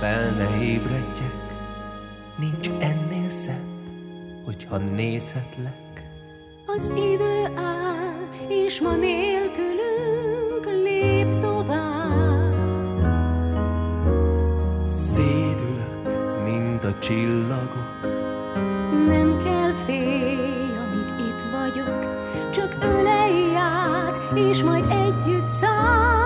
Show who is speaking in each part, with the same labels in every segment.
Speaker 1: ne ébredjek, nincs ennél szebb, hogyha nézhetlek.
Speaker 2: Az idő áll, és ma nélkülünk lép tovább.
Speaker 1: Szédülök, mint a csillagok,
Speaker 2: Nem kell félj, amíg itt vagyok, csak ölelj át, és majd együtt szállunk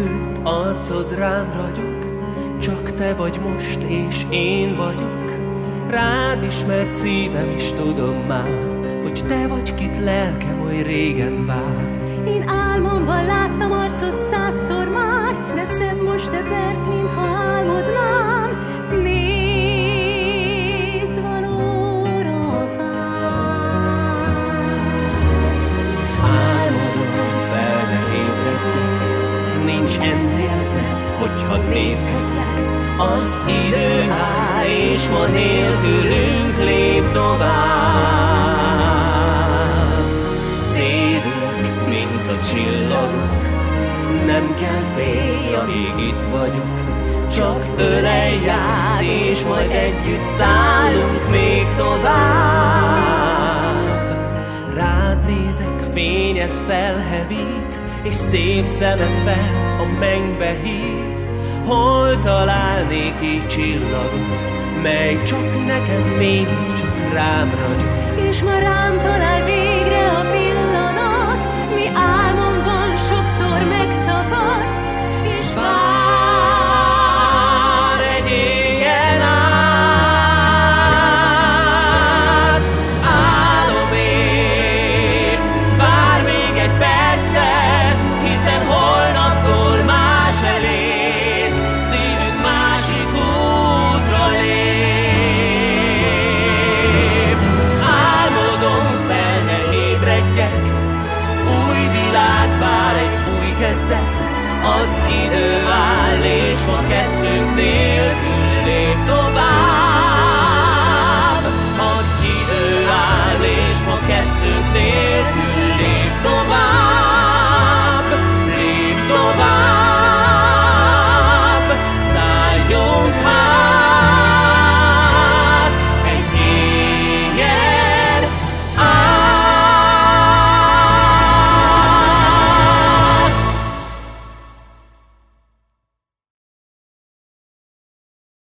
Speaker 1: szőtt arcod rám ragyog, csak te vagy most, és én vagyok. Rád ismert szívem is tudom már, hogy te vagy, kit lelkem oly régen vár.
Speaker 2: Én álmomban láttam arcot
Speaker 1: nézhetlek. Az idő áll, és ma nélkülünk lép tovább. Szédülök, mint a csillagok, nem kell félj, amíg itt vagyok. Csak ölelj át, és majd együtt szállunk még tovább. Rád nézek, fényet felhevít, és szép szemet fel a mennybe hív találni így csillagot, mely csak nekem fény, csak rám ragyog. És már rám talál az idő áll, és ma kettő.